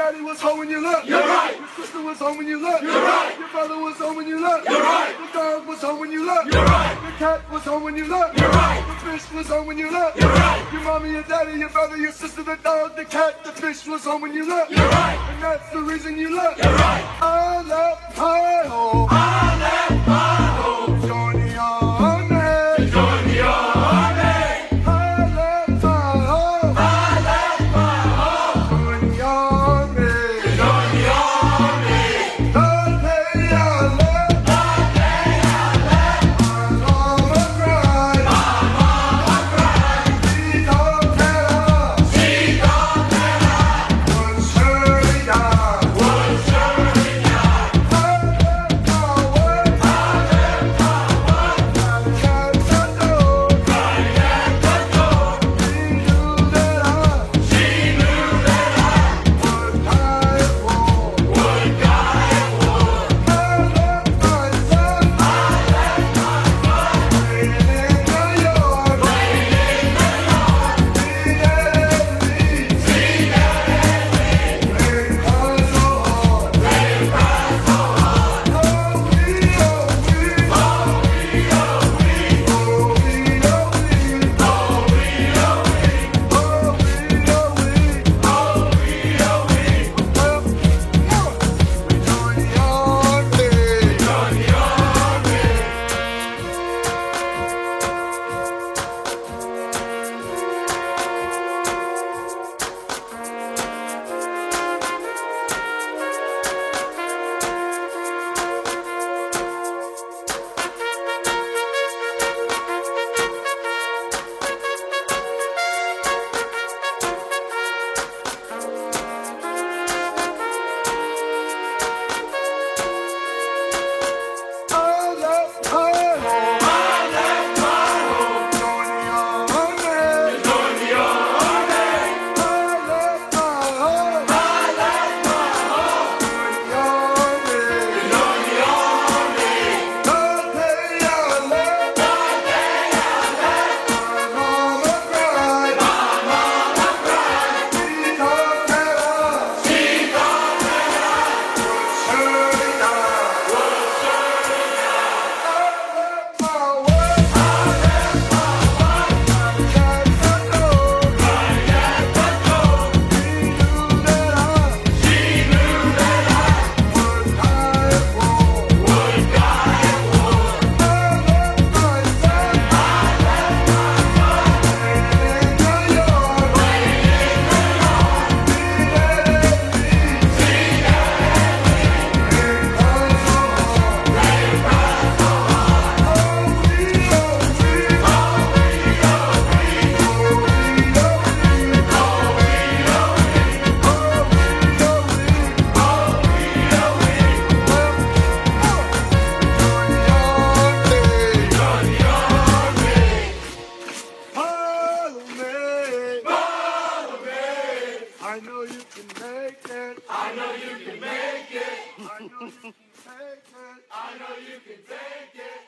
daddy was home when you left. You're right. Your sister was home when you left. You're right. Your father was home when you left. You're right. The dog was home when you left. You're right. Your cat was home when you left. You're right. The fish was home when you left. You're right. Your mommy, your daddy, your brother, your sister, the dog, the cat, the fish was home when you left. You're right. And that's the reason you left. You're right. I left my home. I left my home. I know you can take it.